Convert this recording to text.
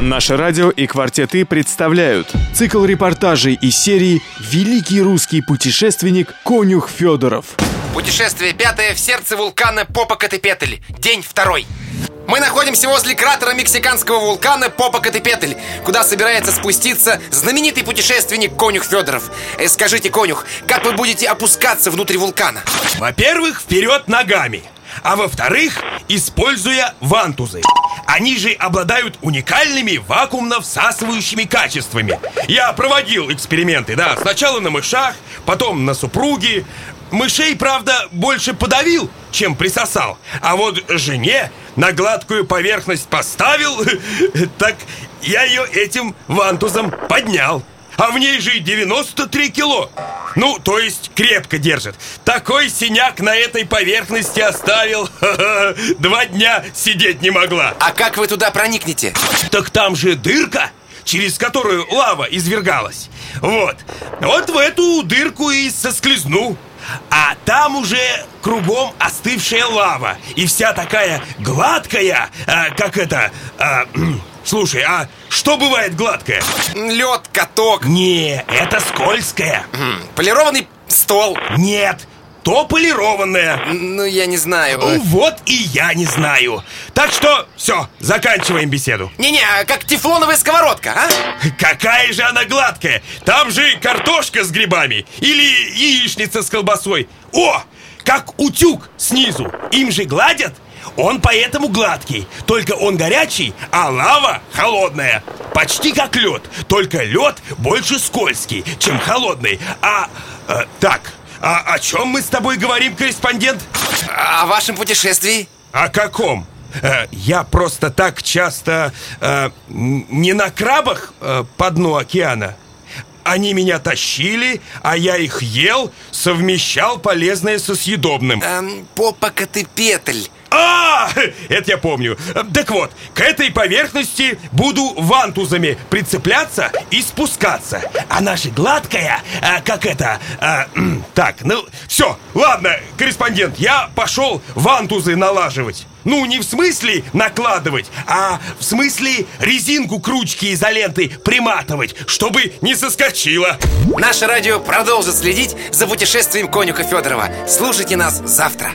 Наше радио и «Квартеты» представляют цикл репортажей из серии «Великий русский путешественник Конюх Федоров». Путешествие пятое в сердце вулкана Попокатепетль. День второй. Мы находимся возле кратера мексиканского вулкана Попокатепетль, куда собирается спуститься знаменитый путешественник Конюх Федоров. Э, скажите, Конюх, как вы будете опускаться внутрь вулкана? Во-первых, вперед ногами. А во-вторых, используя вантузы. Они же обладают уникальными вакуумно-всасывающими качествами. Я проводил эксперименты, да, сначала на мышах, потом на супруге. Мышей, правда, больше подавил, чем присосал. А вот жене на гладкую поверхность поставил, так я ее этим вантузом поднял. А в ней же 93 кило. Ну, то есть крепко держит. Такой синяк на этой поверхности оставил. Два дня сидеть не могла. А как вы туда проникнете? Так там же дырка, через которую лава извергалась. Вот. Вот в эту дырку и соскользну. А там уже кругом остывшая лава И вся такая гладкая, а, как это... А, слушай, а что бывает гладкое? Лед, каток. Не, это скользкое. Полированный стол. Нет, то полированное. Ну, я не знаю. Ну, Вот и я не знаю. Так что, все, заканчиваем беседу. Не-не, а как тефлоновая сковородка, а? Какая же она гладкая! Там же картошка с грибами Или яичница с колбасой. О, как утюг снизу Им же гладят он поэтому гладкий, только он горячий, а лава холодная. Почти как лед, только лед больше скользкий, чем холодный. А, э, так, а о чем мы с тобой говорим, корреспондент? О вашем путешествии? О каком? Э, я просто так часто э, не на крабах э, по дну океана. Они меня тащили, а я их ел, совмещал полезное со съедобным. Эм, Попокатепетль А, это я помню. Так вот, к этой поверхности буду вантузами прицепляться и спускаться. Она же гладкая, а, как это... а, так, ну, все, ладно, корреспондент, я пошел вантузы налаживать. Ну, не в смысле накладывать, а в смысле резинку к ручке изоленты приматывать, чтобы не соскочила. Наше радио продолжит следить за путешествием конюха Федорова Слушайте нас завтра